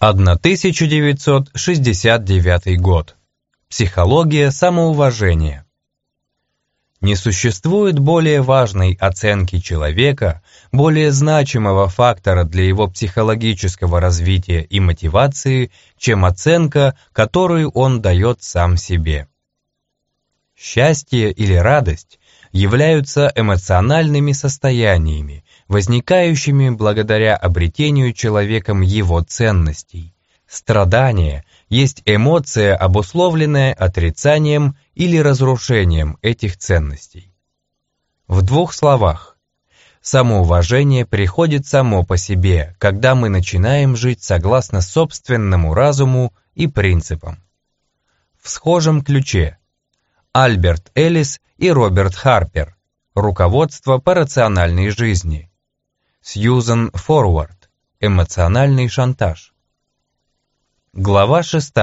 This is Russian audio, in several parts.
1969 год. Психология самоуважения. Не существует более важной оценки человека, более значимого фактора для его психологического развития и мотивации, чем оценка, которую он дает сам себе. Счастье или радость являются эмоциональными состояниями, возникающими благодаря обретению человеком его ценностей. Страдание есть эмоция, обусловленная отрицанием или разрушением этих ценностей. В двух словах, самоуважение приходит само по себе, когда мы начинаем жить согласно собственному разуму и принципам. В схожем ключе Альберт Эллис и Роберт Харпер «Руководство по рациональной жизни», Сьюзан Форвард. Эмоциональный шантаж. Глава 6.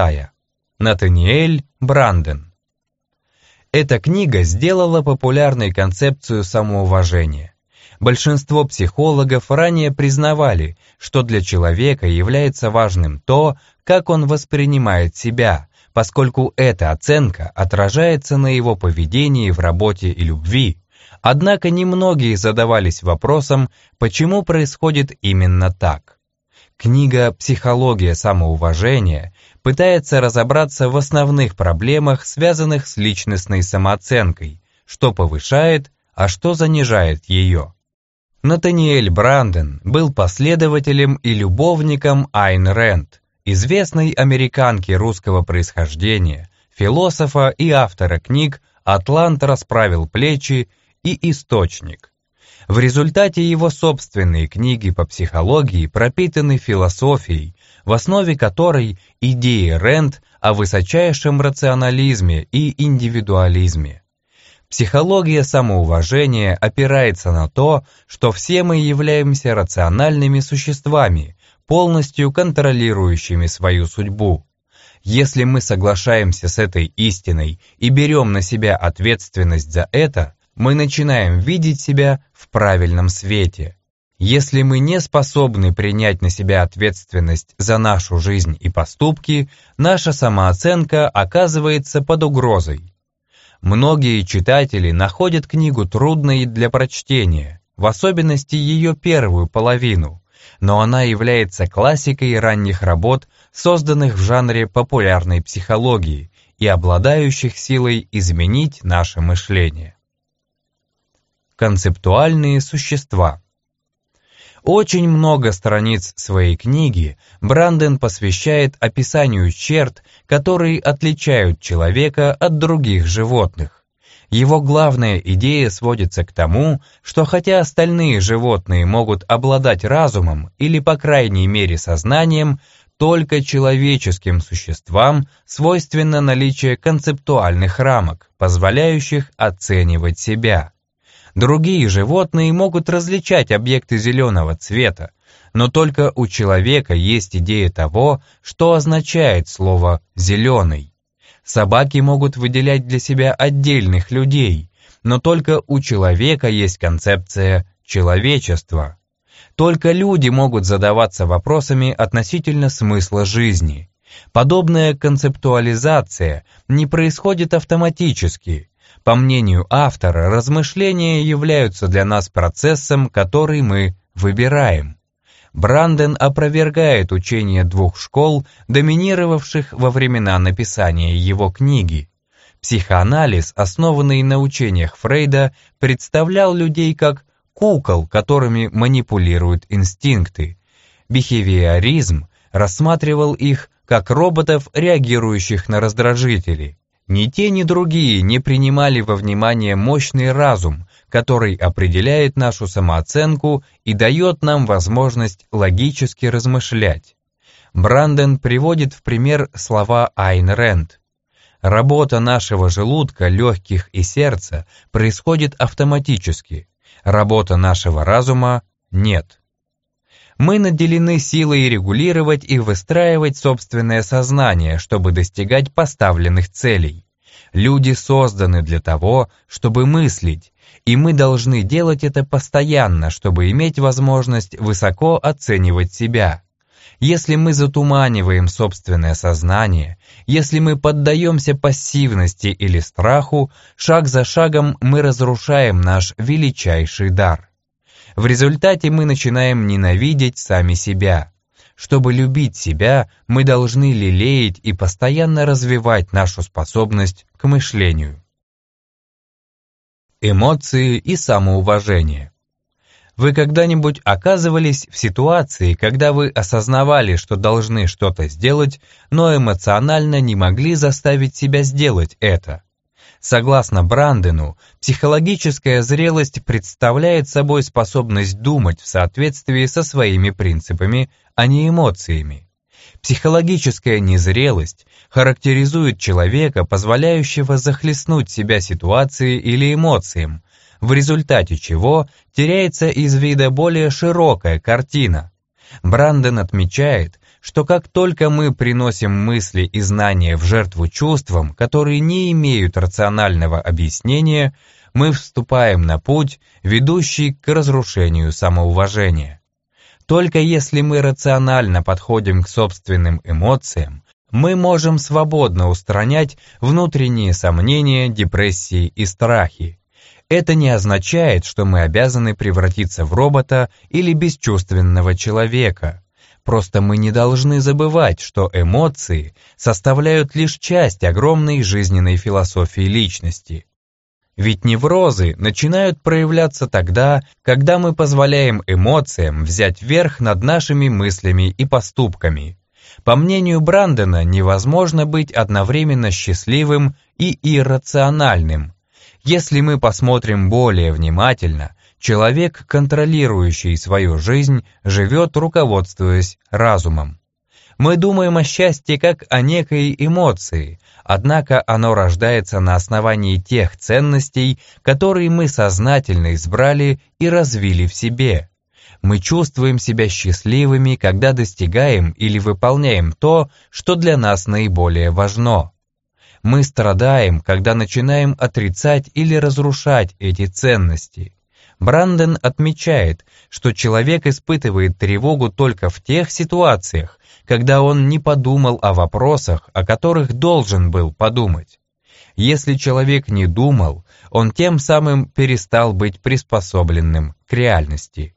Натаниэль Бранден. Эта книга сделала популярной концепцию самоуважения. Большинство психологов ранее признавали, что для человека является важным то, как он воспринимает себя, поскольку эта оценка отражается на его поведении в работе и любви, Однако немногие задавались вопросом, почему происходит именно так. Книга «Психология самоуважения» пытается разобраться в основных проблемах, связанных с личностной самооценкой, что повышает, а что занижает ее. Натаниэль Бранден был последователем и любовником Айн Рэнд, известной американки русского происхождения, философа и автора книг «Атлант расправил плечи» и источник. В результате его собственные книги по психологии пропитаны философией, в основе которой идеи Рэнд о высочайшем рационализме и индивидуализме. Психология самоуважения опирается на то, что все мы являемся рациональными существами, полностью контролирующими свою судьбу. Если мы соглашаемся с этой истиной и берем на себя ответственность за это, мы начинаем видеть себя в правильном свете. Если мы не способны принять на себя ответственность за нашу жизнь и поступки, наша самооценка оказывается под угрозой. Многие читатели находят книгу трудной для прочтения, в особенности ее первую половину, но она является классикой ранних работ, созданных в жанре популярной психологии и обладающих силой изменить наше мышление. Концептуальные существа. Очень много страниц своей книги Бранден посвящает описанию черт, которые отличают человека от других животных. Его главная идея сводится к тому, что хотя остальные животные могут обладать разумом или по крайней мере сознанием, только человеческим существам свойственно наличие концептуальных рамок, позволяющих оценивать себя. Другие животные могут различать объекты зеленого цвета, но только у человека есть идея того, что означает слово «зеленый». Собаки могут выделять для себя отдельных людей, но только у человека есть концепция человечества. Только люди могут задаваться вопросами относительно смысла жизни. Подобная концептуализация не происходит автоматически, по мнению автора, размышления являются для нас процессом, который мы выбираем. Бранден опровергает учение двух школ, доминировавших во времена написания его книги. Психоанализ, основанный на учениях Фрейда, представлял людей как кукол, которыми манипулируют инстинкты. Бихевиоризм рассматривал их как роботов, реагирующих на раздражители. Ни те, ни другие не принимали во внимание мощный разум, который определяет нашу самооценку и дает нам возможность логически размышлять. Бранден приводит в пример слова Айн Рэнд. Работа нашего желудка, легких и сердца происходит автоматически. Работа нашего разума нет. Мы наделены силой регулировать и выстраивать собственное сознание, чтобы достигать поставленных целей. Люди созданы для того, чтобы мыслить, и мы должны делать это постоянно, чтобы иметь возможность высоко оценивать себя. Если мы затуманиваем собственное сознание, если мы поддаемся пассивности или страху, шаг за шагом мы разрушаем наш величайший дар. В результате мы начинаем ненавидеть сами себя. Чтобы любить себя, мы должны лелеять и постоянно развивать нашу способность к мышлению. Эмоции и самоуважение. Вы когда-нибудь оказывались в ситуации, когда вы осознавали, что должны что-то сделать, но эмоционально не могли заставить себя сделать это? Согласно Брандену, психологическая зрелость представляет собой способность думать в соответствии со своими принципами, а не эмоциями. Психологическая незрелость характеризует человека, позволяющего захлестнуть себя ситуацией или эмоциям, в результате чего теряется из вида более широкая картина. Бранден отмечает, что как только мы приносим мысли и знания в жертву чувствам, которые не имеют рационального объяснения, мы вступаем на путь, ведущий к разрушению самоуважения. Только если мы рационально подходим к собственным эмоциям, мы можем свободно устранять внутренние сомнения, депрессии и страхи, это не означает, что мы обязаны превратиться в робота или бесчувственного человека. Просто мы не должны забывать, что эмоции составляют лишь часть огромной жизненной философии личности. Ведь неврозы начинают проявляться тогда, когда мы позволяем эмоциям взять верх над нашими мыслями и поступками. По мнению Брандена, невозможно быть одновременно счастливым и иррациональным, если мы посмотрим более внимательно, человек, контролирующий свою жизнь, живет, руководствуясь разумом. Мы думаем о счастье как о некой эмоции, однако оно рождается на основании тех ценностей, которые мы сознательно избрали и развили в себе. Мы чувствуем себя счастливыми, когда достигаем или выполняем то, что для нас наиболее важно. Мы страдаем, когда начинаем отрицать или разрушать эти ценности. Бранден отмечает, что человек испытывает тревогу только в тех ситуациях, когда он не подумал о вопросах, о которых должен был подумать. Если человек не думал, он тем самым перестал быть приспособленным к реальности.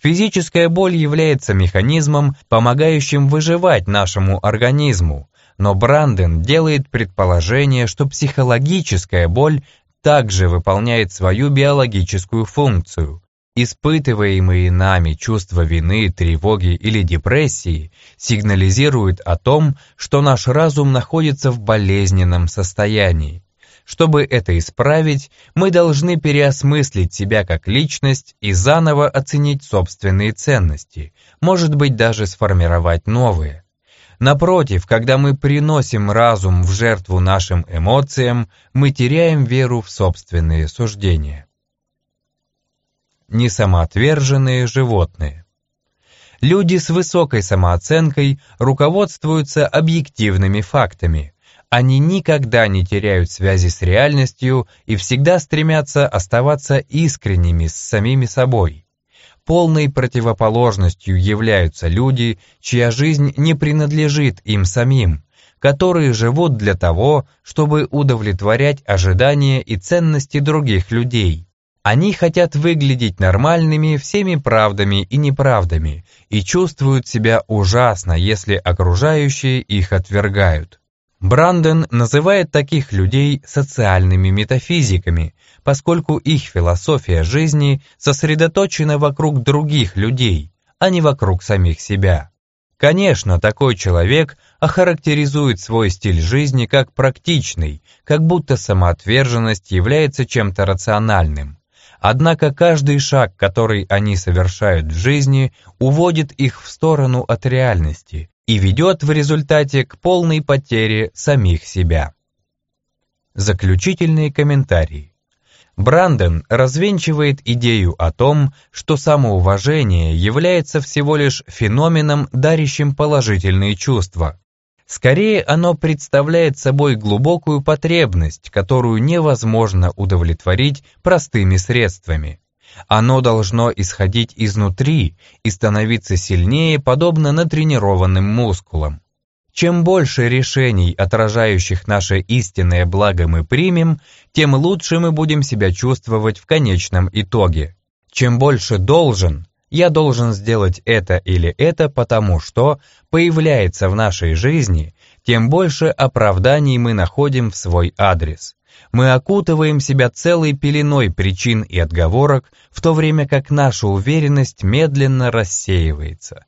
Физическая боль является механизмом, помогающим выживать нашему организму, но Бранден делает предположение, что психологическая боль также выполняет свою биологическую функцию. Испытываемые нами чувства вины, тревоги или депрессии сигнализируют о том, что наш разум находится в болезненном состоянии. Чтобы это исправить, мы должны переосмыслить себя как личность и заново оценить собственные ценности, может быть даже сформировать новые. Напротив, когда мы приносим разум в жертву нашим эмоциям, мы теряем веру в собственные суждения. Несамоотверженные животные Люди с высокой самооценкой руководствуются объективными фактами. Они никогда не теряют связи с реальностью и всегда стремятся оставаться искренними с самими собой. Полной противоположностью являются люди, чья жизнь не принадлежит им самим, которые живут для того, чтобы удовлетворять ожидания и ценности других людей. Они хотят выглядеть нормальными всеми правдами и неправдами и чувствуют себя ужасно, если окружающие их отвергают. Бранден называет таких людей социальными метафизиками, поскольку их философия жизни сосредоточена вокруг других людей, а не вокруг самих себя. Конечно, такой человек охарактеризует свой стиль жизни как практичный, как будто самоотверженность является чем-то рациональным. Однако каждый шаг, который они совершают в жизни, уводит их в сторону от реальности и ведет в результате к полной потере самих себя. Заключительные комментарии. Бранден развенчивает идею о том, что самоуважение является всего лишь феноменом, дарящим положительные чувства. Скорее, оно представляет собой глубокую потребность, которую невозможно удовлетворить простыми средствами. Оно должно исходить изнутри и становиться сильнее, подобно натренированным мускулам. Чем больше решений, отражающих наше истинное благо мы примем, тем лучше мы будем себя чувствовать в конечном итоге. Чем больше должен, я должен сделать это или это, потому что появляется в нашей жизни, тем больше оправданий мы находим в свой адрес. Мы окутываем себя целой пеленой причин и отговорок, в то время как наша уверенность медленно рассеивается.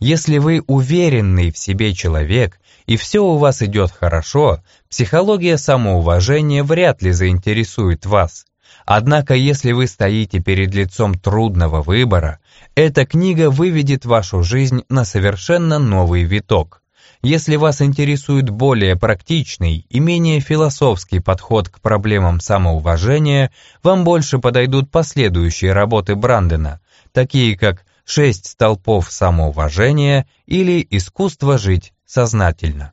Если вы уверенный в себе человек, и все у вас идет хорошо, психология самоуважения вряд ли заинтересует вас. Однако, если вы стоите перед лицом трудного выбора, эта книга выведет вашу жизнь на совершенно новый виток. Если вас интересует более практичный и менее философский подход к проблемам самоуважения, вам больше подойдут последующие работы Брандена, такие как «Шесть столпов самоуважения» или «Искусство жить сознательно».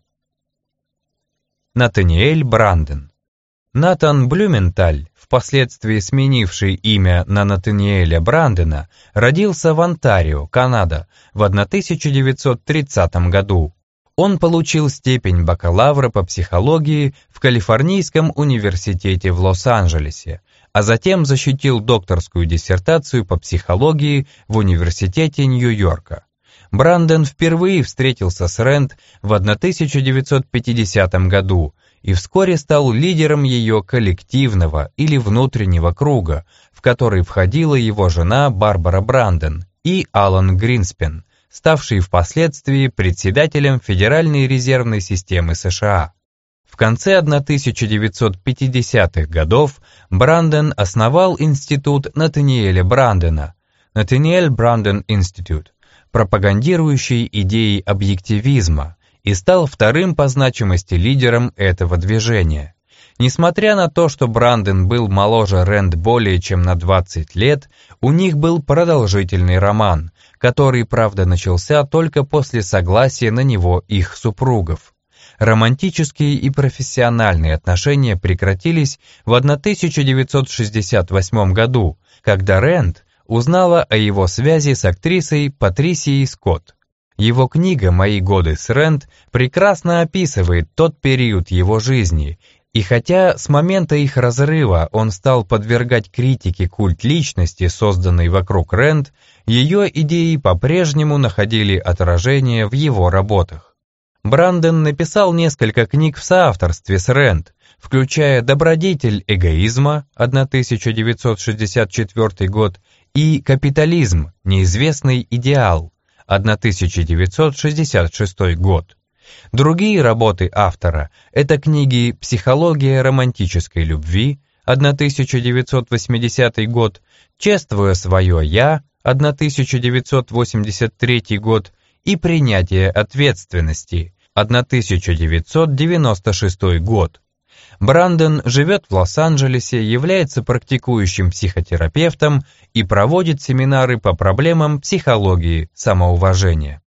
Натаниэль Бранден Натан Блюменталь, впоследствии сменивший имя на Натаниэля Брандена, родился в Онтарио, Канада, в 1930 году. Он получил степень бакалавра по психологии в Калифорнийском университете в Лос-Анджелесе, а затем защитил докторскую диссертацию по психологии в Университете Нью-Йорка. Бранден впервые встретился с Рэнд в 1950 году и вскоре стал лидером ее коллективного или внутреннего круга, в который входила его жена Барбара Бранден и Алан Гринспен, ставший впоследствии председателем Федеральной резервной системы США. В конце 1950-х годов Бранден основал институт Натаниэля Брандена, Натаниэль Бранден Институт, пропагандирующий идеи объективизма, и стал вторым по значимости лидером этого движения. Несмотря на то, что Бранден был моложе Рэнд более чем на 20 лет, у них был продолжительный роман, который, правда, начался только после согласия на него их супругов. Романтические и профессиональные отношения прекратились в 1968 году, когда Рэнд узнала о его связи с актрисой Патрисией Скотт. Его книга «Мои годы с Рэнд» прекрасно описывает тот период его жизни и хотя с момента их разрыва он стал подвергать критике культ личности, созданный вокруг Рэнд, ее идеи по-прежнему находили отражение в его работах. Бранден написал несколько книг в соавторстве с Рэнд, включая «Добродетель эгоизма» 1964 год и «Капитализм. Неизвестный идеал» 1966 год. Другие работы автора – это книги «Психология романтической любви» 1980 год, «Чествуя свое «я» 1983 год и «Принятие ответственности» 1996 год. Брандон живет в Лос-Анджелесе, является практикующим психотерапевтом и проводит семинары по проблемам психологии самоуважения.